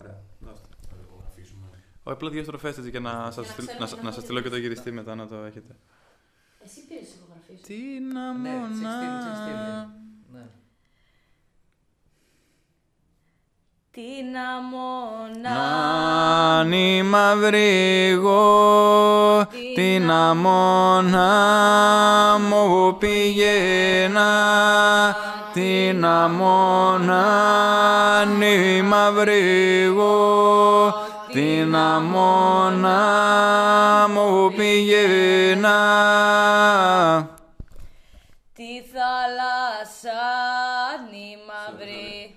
Ωραία. Δώστε. Θα το υπογραφήσουμε. Όχι, απλά δύο στροφές έτσι και να Για σας, να στείλ- ξέρουμε να, τι σα- να να σας πούμε στείλω και το για γυριστή μετά να το έχετε. Εσύ πήρες τις υπογραφή σου. Τι να Ναι, μονά. τις έχεις στείλει, τις έχεις στείλει. Ναι. Τι να μόνα. Να την αμόνα μου πήγαινα. Την αμόνα νη μαύρη την αμόνα μου πήγαινα. Τη θάλασσα νη μαυρί.